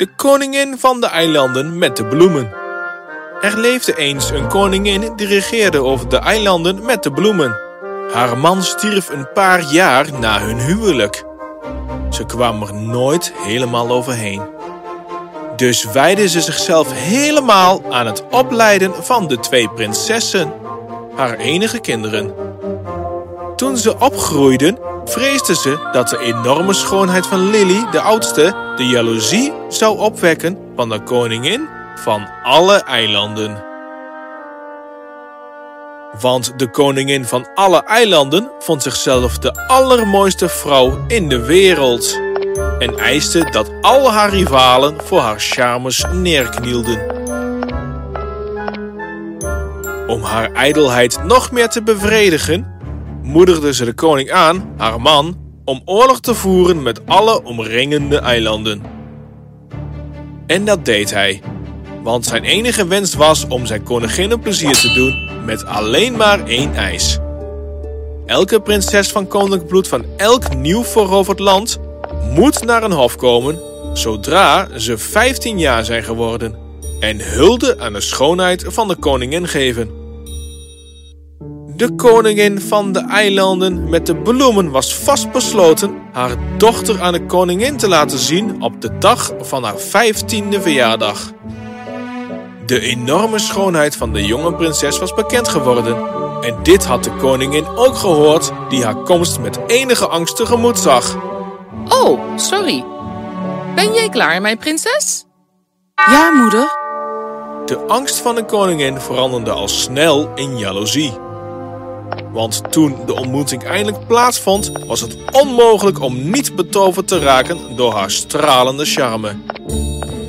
De koningin van de eilanden met de bloemen. Er leefde eens een koningin die regeerde over de eilanden met de bloemen. Haar man stierf een paar jaar na hun huwelijk. Ze kwam er nooit helemaal overheen. Dus wijde ze zichzelf helemaal aan het opleiden van de twee prinsessen, haar enige kinderen. Toen ze opgroeiden, vreesde ze dat de enorme schoonheid van Lily, de oudste, de jaloezie zou opwekken van de koningin van alle eilanden. Want de koningin van alle eilanden vond zichzelf de allermooiste vrouw in de wereld. En eiste dat al haar rivalen voor haar charmes neerknielden. Om haar ijdelheid nog meer te bevredigen, moedigde ze de koning aan, haar man, om oorlog te voeren met alle omringende eilanden. En dat deed hij, want zijn enige wens was om zijn koningin een plezier te doen met alleen maar één eis. Elke prinses van koninklijk bloed van elk nieuw veroverd land moet naar een hof komen zodra ze 15 jaar zijn geworden en hulde aan de schoonheid van de koningin geven. De koningin van de eilanden met de bloemen was vastbesloten haar dochter aan de koningin te laten zien op de dag van haar 15e verjaardag. De enorme schoonheid van de jonge prinses was bekend geworden. En dit had de koningin ook gehoord, die haar komst met enige angst tegemoet zag. Oh, sorry. Ben jij klaar, mijn prinses? Ja, moeder. De angst van de koningin veranderde al snel in jaloezie. Want toen de ontmoeting eindelijk plaatsvond, was het onmogelijk om niet betoverd te raken door haar stralende charme.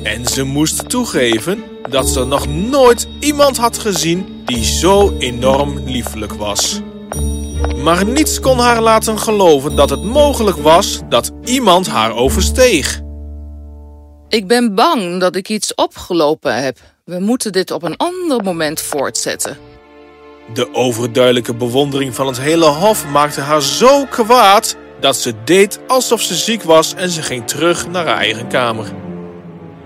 En ze moest toegeven dat ze nog nooit iemand had gezien die zo enorm liefelijk was. Maar niets kon haar laten geloven dat het mogelijk was dat iemand haar oversteeg. Ik ben bang dat ik iets opgelopen heb. We moeten dit op een ander moment voortzetten. De overduidelijke bewondering van het hele hof maakte haar zo kwaad dat ze deed alsof ze ziek was en ze ging terug naar haar eigen kamer.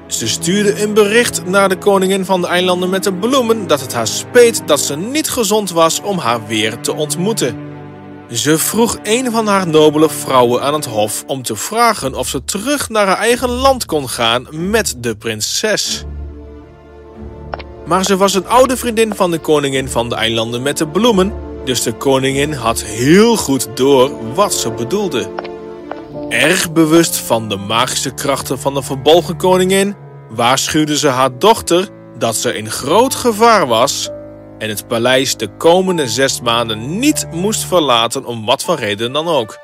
Ze stuurde een bericht naar de koningin van de eilanden met de bloemen dat het haar speet dat ze niet gezond was om haar weer te ontmoeten. Ze vroeg een van haar nobele vrouwen aan het hof om te vragen of ze terug naar haar eigen land kon gaan met de prinses. Maar ze was een oude vriendin van de koningin van de eilanden met de bloemen, dus de koningin had heel goed door wat ze bedoelde. Erg bewust van de magische krachten van de verbolgen koningin, waarschuwde ze haar dochter dat ze in groot gevaar was en het paleis de komende zes maanden niet moest verlaten om wat voor reden dan ook.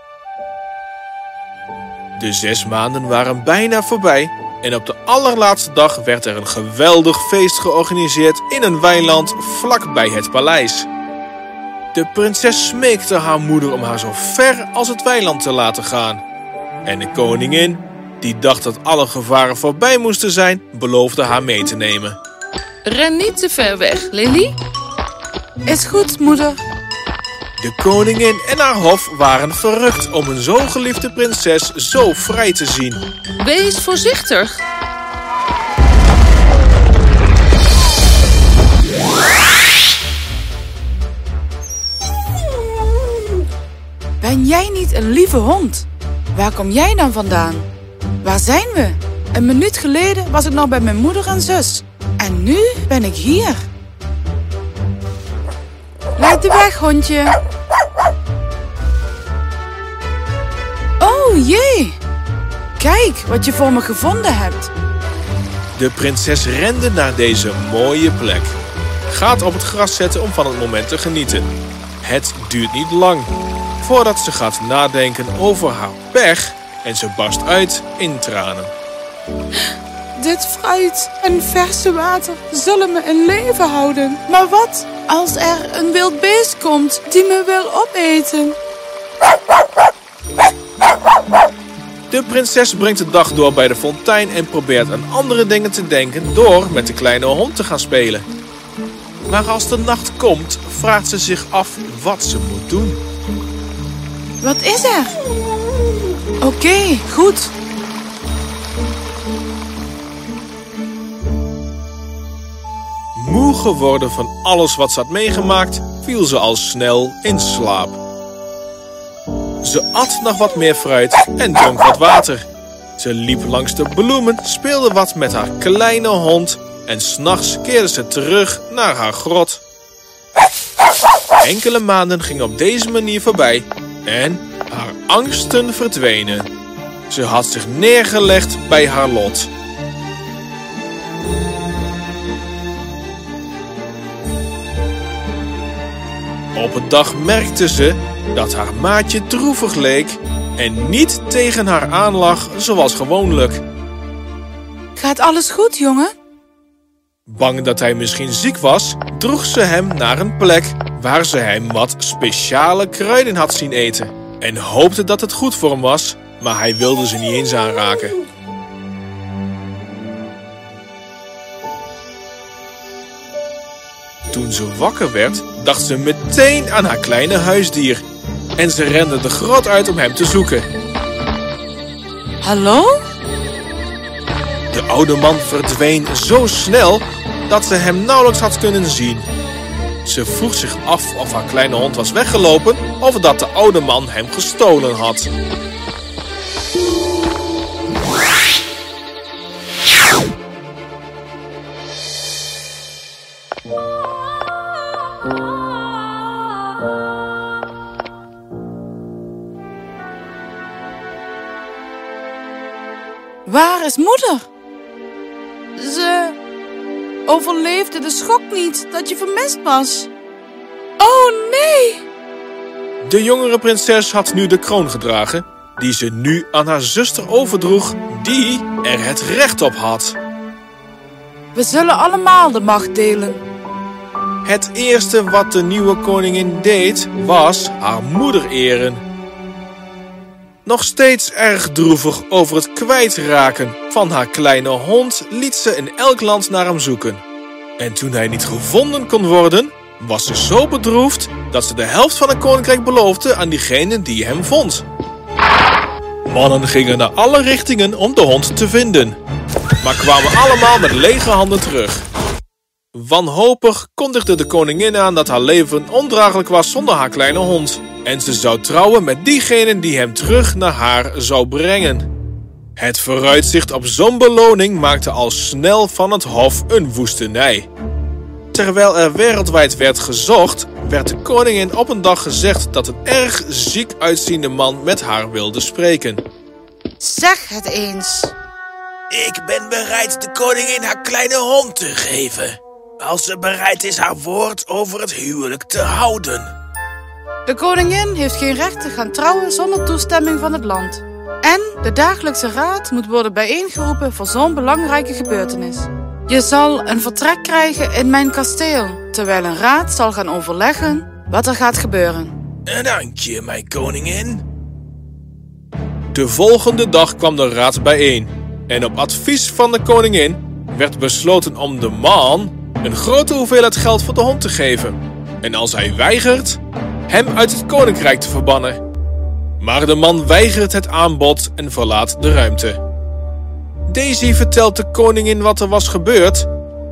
De zes maanden waren bijna voorbij en op de allerlaatste dag werd er een geweldig feest georganiseerd in een weiland vlak bij het paleis. De prinses smeekte haar moeder om haar zo ver als het weiland te laten gaan. En de koningin, die dacht dat alle gevaren voorbij moesten zijn, beloofde haar mee te nemen. Ren niet te ver weg, Lily. Is goed, moeder. De koningin en haar hof waren verrukt om een zo geliefde prinses zo vrij te zien. Wees voorzichtig. Ben jij niet een lieve hond? Waar kom jij dan vandaan? Waar zijn we? Een minuut geleden was ik nog bij mijn moeder en zus. En nu ben ik hier. De weg, hondje. Oh jee. Kijk wat je voor me gevonden hebt. De prinses rende naar deze mooie plek. Gaat op het gras zetten om van het moment te genieten. Het duurt niet lang voordat ze gaat nadenken over haar pech en ze barst uit in tranen. Dit fruit en verse water zullen me in leven houden. Maar wat als er een wild beest komt die me wil opeten? De prinses brengt de dag door bij de fontein en probeert aan andere dingen te denken door met de kleine hond te gaan spelen. Maar als de nacht komt, vraagt ze zich af wat ze moet doen. Wat is er? Oké, goed. Moe geworden van alles wat ze had meegemaakt, viel ze al snel in slaap. Ze at nog wat meer fruit en dronk wat water. Ze liep langs de bloemen, speelde wat met haar kleine hond en s'nachts keerde ze terug naar haar grot. Enkele maanden gingen op deze manier voorbij en haar angsten verdwenen. Ze had zich neergelegd bij haar lot. Op een dag merkte ze dat haar maatje droevig leek en niet tegen haar aanlag zoals gewoonlijk. Gaat alles goed, jongen? Bang dat hij misschien ziek was, droeg ze hem naar een plek waar ze hem wat speciale kruiden had zien eten. En hoopte dat het goed voor hem was, maar hij wilde ze niet eens aanraken. Toen ze wakker werd, dacht ze meteen aan haar kleine huisdier. En ze rende de grot uit om hem te zoeken. Hallo? De oude man verdween zo snel dat ze hem nauwelijks had kunnen zien. Ze vroeg zich af of haar kleine hond was weggelopen of dat de oude man hem gestolen had. Waar is moeder? Ze overleefde de schok niet dat je vermist was. Oh nee! De jongere prinses had nu de kroon gedragen, die ze nu aan haar zuster overdroeg, die er het recht op had. We zullen allemaal de macht delen. Het eerste wat de nieuwe koningin deed, was haar moeder eren. Nog steeds erg droevig over het kwijtraken van haar kleine hond, liet ze in elk land naar hem zoeken. En toen hij niet gevonden kon worden, was ze zo bedroefd dat ze de helft van het koninkrijk beloofde aan diegene die hem vond. Mannen gingen naar alle richtingen om de hond te vinden, maar kwamen allemaal met lege handen terug. Wanhopig kondigde de koningin aan dat haar leven ondraaglijk was zonder haar kleine hond. En ze zou trouwen met diegene die hem terug naar haar zou brengen. Het vooruitzicht op zo'n beloning maakte al snel van het hof een woestenij. Terwijl er wereldwijd werd gezocht, werd de koningin op een dag gezegd dat een erg ziek uitziende man met haar wilde spreken. Zeg het eens. Ik ben bereid de koningin haar kleine hond te geven. Als ze bereid is haar woord over het huwelijk te houden. De koningin heeft geen recht te gaan trouwen zonder toestemming van het land. En de dagelijkse raad moet worden bijeengeroepen voor zo'n belangrijke gebeurtenis. Je zal een vertrek krijgen in mijn kasteel, terwijl een raad zal gaan overleggen wat er gaat gebeuren. Dank je, mijn koningin. De volgende dag kwam de raad bijeen. En op advies van de koningin werd besloten om de man een grote hoeveelheid geld voor de hond te geven. En als hij weigert, hem uit het koninkrijk te verbannen. Maar de man weigert het aanbod en verlaat de ruimte. Daisy vertelt de koningin wat er was gebeurd.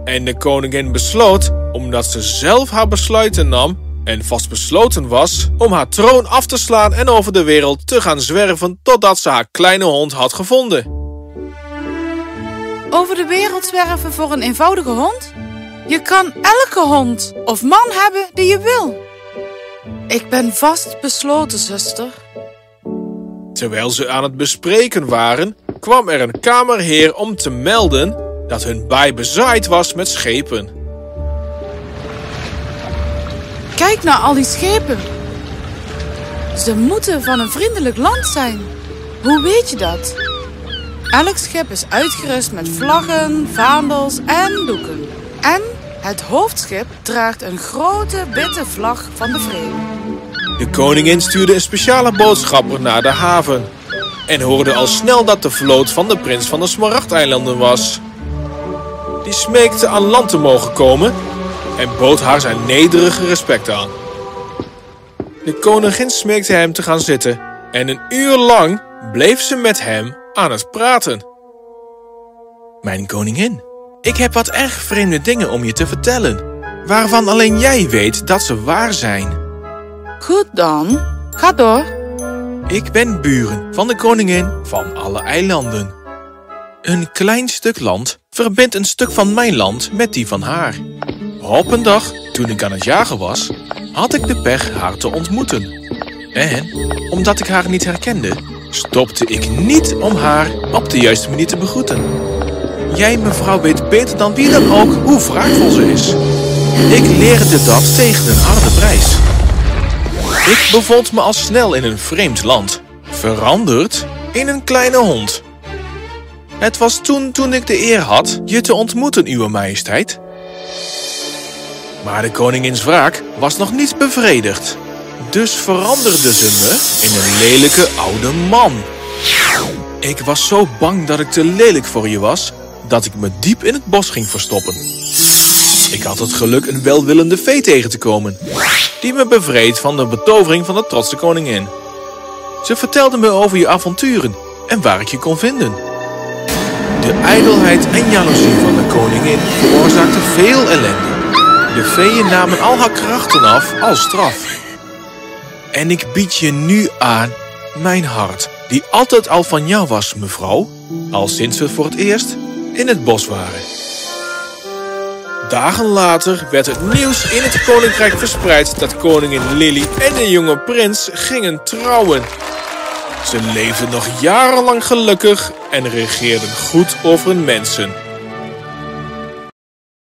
En de koningin besloot, omdat ze zelf haar besluiten nam en vastbesloten was om haar troon af te slaan en over de wereld te gaan zwerven totdat ze haar kleine hond had gevonden. Over de wereld zwerven voor een eenvoudige hond? Je kan elke hond of man hebben die je wil. Ik ben vast besloten, zuster. Terwijl ze aan het bespreken waren, kwam er een kamerheer om te melden dat hun baai bezaaid was met schepen. Kijk naar al die schepen. Ze moeten van een vriendelijk land zijn. Hoe weet je dat? Elk schip is uitgerust met vlaggen, vaandels en doeken. En het hoofdschip draagt een grote witte vlag van de vrede. De koningin stuurde een speciale boodschapper naar de haven en hoorde al snel dat de vloot van de prins van de Smaragdeilanden was. Die smeekte aan land te mogen komen en bood haar zijn nederige respect aan. De koningin smeekte hem te gaan zitten en een uur lang bleef ze met hem aan het praten. Mijn koningin, Ik heb wat erg vreemde dingen om je te vertellen, waarvan alleen jij weet dat ze waar zijn. Goed dan. Ga door. Ik ben buren van de koningin van alle eilanden. Een klein stuk land verbindt een stuk van mijn land met die van haar. Op een dag, toen ik aan het jagen was, had ik de pech haar te ontmoeten. En, omdat ik haar niet herkende, stopte ik niet om haar op de juiste manier te begroeten. Jij, mevrouw, weet beter dan wie dan ook hoe wraakvol ze is. Ik leerde dat tegen een harde prijs. Ik bevond me al snel in een vreemd land, veranderd in een kleine hond. Het was toen toen ik de eer had je te ontmoeten, uw majesteit. Maar de koningins wraak was nog niet bevredigd. Dus veranderde ze me in een lelijke oude man. Ik was zo bang dat ik te lelijk voor je was, dat ik me diep in het bos ging verstoppen. Ik had het geluk een welwillende vee tegen te komen, die me bevreed van de betovering van de trotse koningin. Ze vertelde me over je avonturen en waar ik je kon vinden. De ijdelheid en jaloezie van de koningin veroorzaakte veel ellende. De veeën namen al haar krachten af als straf. En ik bied je nu aan mijn hart, die altijd al van jou was, mevrouw, al sinds we voor het eerst in het bos waren. Dagen later werd het nieuws in het koninkrijk verspreid dat koningin Lily en de jonge prins gingen trouwen. Ze leefden nog jarenlang gelukkig en regeerden goed over hun mensen.